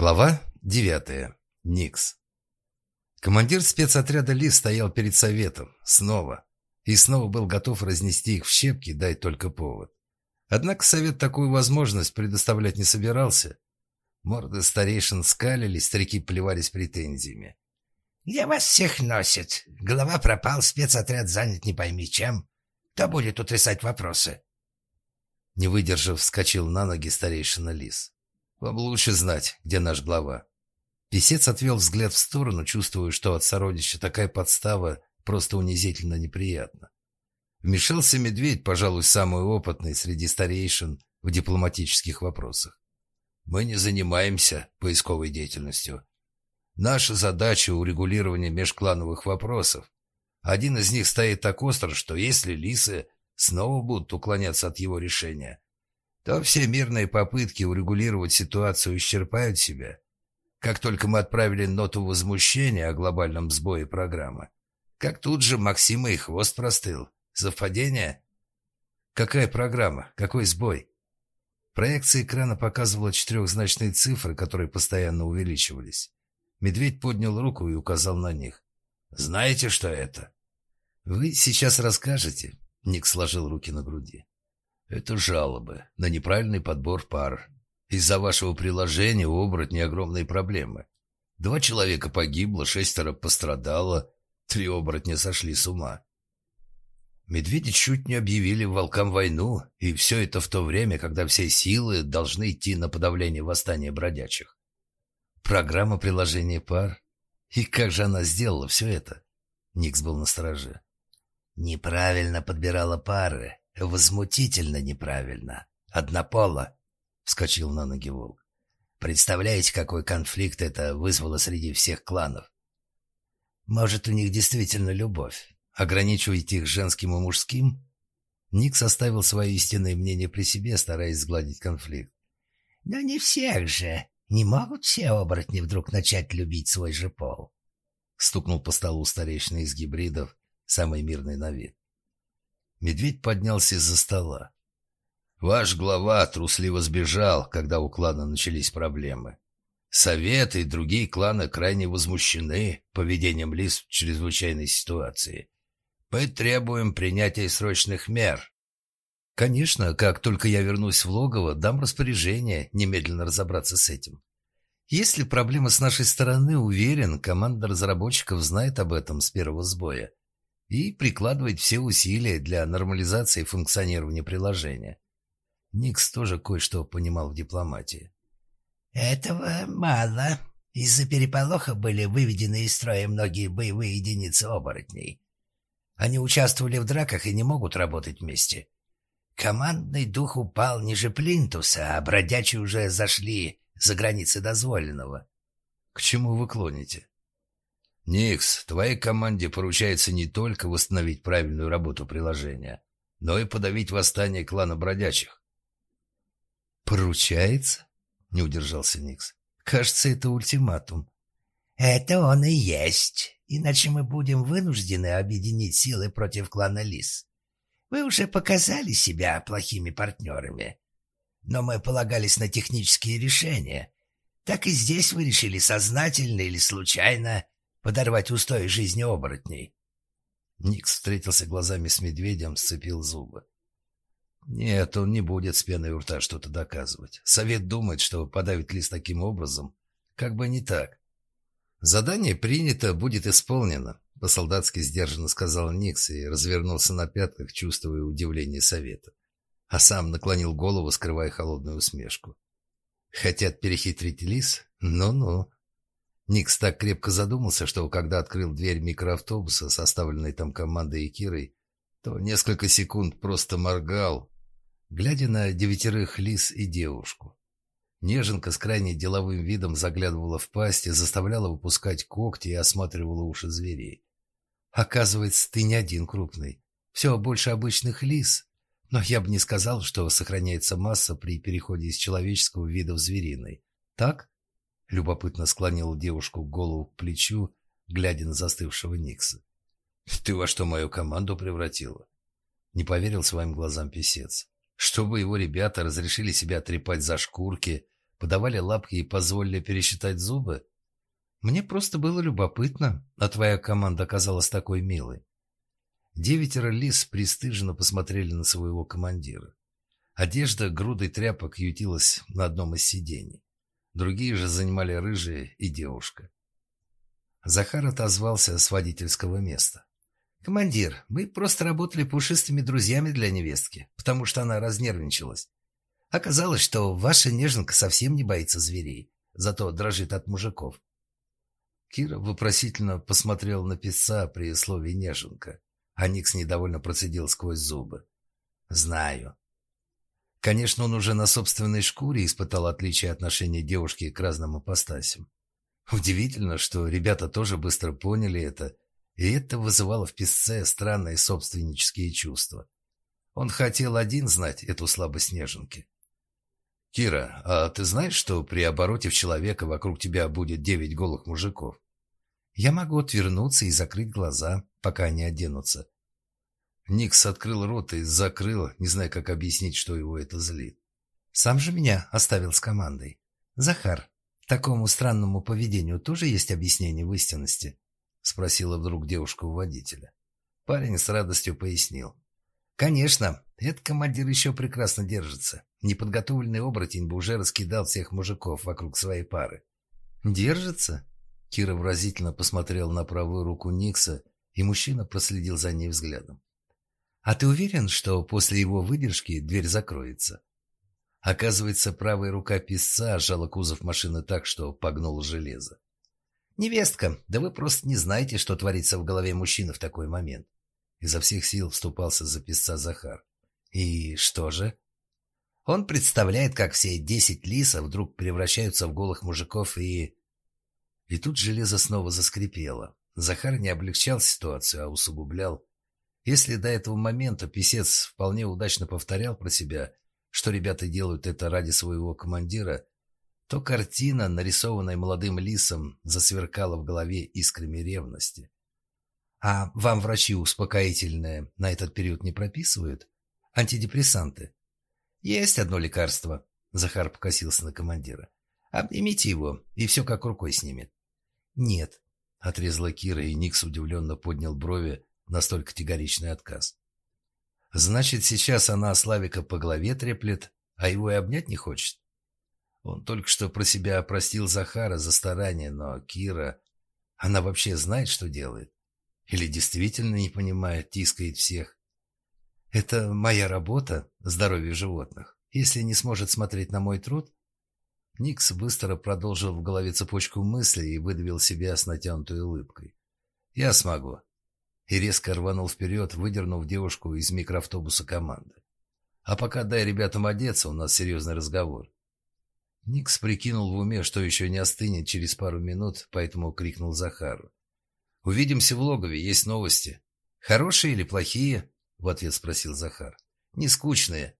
Глава девятая. Никс. Командир спецотряда Ли стоял перед советом. Снова. И снова был готов разнести их в щепки, дай только повод. Однако совет такую возможность предоставлять не собирался. Морды старейшин скалились, старики плевались претензиями. «Где вас всех носит? Голова пропал, спецотряд занят не пойми чем. Кто будет утрясать вопросы?» Не выдержав, вскочил на ноги старейшина Лис. «Вам лучше знать, где наш глава». Песец отвел взгляд в сторону, чувствуя, что от сородича такая подстава просто унизительно неприятна. Вмешался медведь, пожалуй, самый опытный среди старейшин в дипломатических вопросах. «Мы не занимаемся поисковой деятельностью. Наша задача – урегулирование межклановых вопросов. Один из них стоит так остро, что если лисы снова будут уклоняться от его решения, то все мирные попытки урегулировать ситуацию исчерпают себя. Как только мы отправили ноту возмущения о глобальном сбое программы, как тут же Максима и хвост простыл. Совпадение? Какая программа? Какой сбой? Проекция экрана показывала четырехзначные цифры, которые постоянно увеличивались. Медведь поднял руку и указал на них. «Знаете, что это?» «Вы сейчас расскажете?» Ник сложил руки на груди. Это жалобы на неправильный подбор пар. Из-за вашего приложения у оборотней огромные проблемы. Два человека погибло, шестеро пострадало, три оборотня сошли с ума. Медведи чуть не объявили волкам войну, и все это в то время, когда все силы должны идти на подавление восстания бродячих. Программа приложения пар. И как же она сделала все это? Никс был на страже. Неправильно подбирала пары, «Возмутительно неправильно. Однополо», — вскочил на ноги волк. «Представляете, какой конфликт это вызвало среди всех кланов? Может, у них действительно любовь? Ограничивать их женским и мужским?» Ник составил свое истинное мнение при себе, стараясь сгладить конфликт. «Но не всех же. Не могут все оборотни вдруг начать любить свой же пол?» Стукнул по столу старейшина из гибридов, самый мирный на вид. Медведь поднялся из-за стола. Ваш глава трусливо сбежал, когда у клана начались проблемы. Совет и другие кланы крайне возмущены поведением лис в чрезвычайной ситуации. Мы требуем принятия срочных мер. Конечно, как только я вернусь в логово, дам распоряжение немедленно разобраться с этим. Если проблема с нашей стороны, уверен, команда разработчиков знает об этом с первого сбоя и прикладывать все усилия для нормализации функционирования приложения. Никс тоже кое-что понимал в дипломатии. «Этого мало. Из-за переполоха были выведены из строя многие боевые единицы оборотней. Они участвовали в драках и не могут работать вместе. Командный дух упал ниже плинтуса, а бродячие уже зашли за границы дозволенного». «К чему вы клоните?» «Никс, твоей команде поручается не только восстановить правильную работу приложения, но и подавить восстание клана бродячих». «Поручается?» — не удержался Никс. «Кажется, это ультиматум». «Это он и есть. Иначе мы будем вынуждены объединить силы против клана Лис. Вы уже показали себя плохими партнерами. Но мы полагались на технические решения. Так и здесь вы решили сознательно или случайно подорвать устои жизни оборотней. Никс встретился глазами с медведем, сцепил зубы. Нет, он не будет с пеной у рта что-то доказывать. Совет думает, что подавит лист таким образом. Как бы не так. Задание принято, будет исполнено, по-солдатски сдержанно сказал Никс и развернулся на пятках, чувствуя удивление совета. А сам наклонил голову, скрывая холодную усмешку. Хотят перехитрить лис? Ну-ну. Никс так крепко задумался, что когда открыл дверь микроавтобуса, составленной там командой и Кирой, то несколько секунд просто моргал, глядя на девятерых лис и девушку. Неженка с крайне деловым видом заглядывала в пасть и заставляла выпускать когти и осматривала уши зверей. Оказывается, ты не один крупный. Все больше обычных лис. Но я бы не сказал, что сохраняется масса при переходе из человеческого вида в звериный. Так? Любопытно склонил девушку голову к плечу, глядя на застывшего Никса. «Ты во что мою команду превратила?» Не поверил своим глазам писец. Чтобы его ребята разрешили себя трепать за шкурки, Подавали лапки и позволили пересчитать зубы? Мне просто было любопытно, а твоя команда оказалась такой милой. Девятеро лис пристыженно посмотрели на своего командира. Одежда грудой тряпок ютилась на одном из сидений. Другие же занимали рыжие и девушка. Захар отозвался с водительского места. «Командир, мы просто работали пушистыми друзьями для невестки, потому что она разнервничалась. Оказалось, что ваша неженка совсем не боится зверей, зато дрожит от мужиков. Кира вопросительно посмотрел на писца при слове «неженка», а Никс недовольно процедил сквозь зубы. «Знаю». Конечно, он уже на собственной шкуре испытал отличие отношения девушки к разным апостасям. Удивительно, что ребята тоже быстро поняли это, и это вызывало в писце странные собственнические чувства. Он хотел один знать эту слабость неженки. «Кира, а ты знаешь, что при обороте в человека вокруг тебя будет девять голых мужиков?» «Я могу отвернуться и закрыть глаза, пока они оденутся». Никс открыл рот и закрыл, не зная, как объяснить, что его это злит. «Сам же меня оставил с командой. Захар, такому странному поведению тоже есть объяснение в истинности?» Спросила вдруг девушка у водителя. Парень с радостью пояснил. «Конечно, этот командир еще прекрасно держится. Неподготовленный оборотень бы уже раскидал всех мужиков вокруг своей пары». «Держится?» Кира выразительно посмотрел на правую руку Никса, и мужчина проследил за ней взглядом. «А ты уверен, что после его выдержки дверь закроется?» Оказывается, правая рука писца сжала кузов машины так, что погнуло железо. «Невестка, да вы просто не знаете, что творится в голове мужчины в такой момент. Изо всех сил вступался за писца Захар. И что же? Он представляет, как все десять лисов вдруг превращаются в голых мужиков и... И тут железо снова заскрипело. Захар не облегчал ситуацию, а усугублял. Если до этого момента писец вполне удачно повторял про себя, что ребята делают это ради своего командира, то картина, нарисованная молодым лисом, засверкала в голове искрами ревности. А вам врачи успокоительное на этот период не прописывают? Антидепрессанты? Есть одно лекарство. Захар покосился на командира. Обнимите его, и все как рукой снимет. Нет, отрезала Кира, и Никс удивленно поднял брови на столь категоричный отказ. Значит, сейчас она Славика по голове треплет, а его и обнять не хочет? Он только что про себя опростил Захара за старание, но Кира... Она вообще знает, что делает? Или действительно не понимает, тискает всех? Это моя работа, здоровье животных. Если не сможет смотреть на мой труд... Никс быстро продолжил в голове цепочку мыслей и выдавил себя с натянутой улыбкой. «Я смогу». И резко рванул вперед, выдернув девушку из микроавтобуса команды. «А пока дай ребятам одеться, у нас серьезный разговор». Никс прикинул в уме, что еще не остынет через пару минут, поэтому крикнул Захару. Увидимся в логове, есть новости. Хорошие или плохие? В ответ спросил Захар. Не скучные.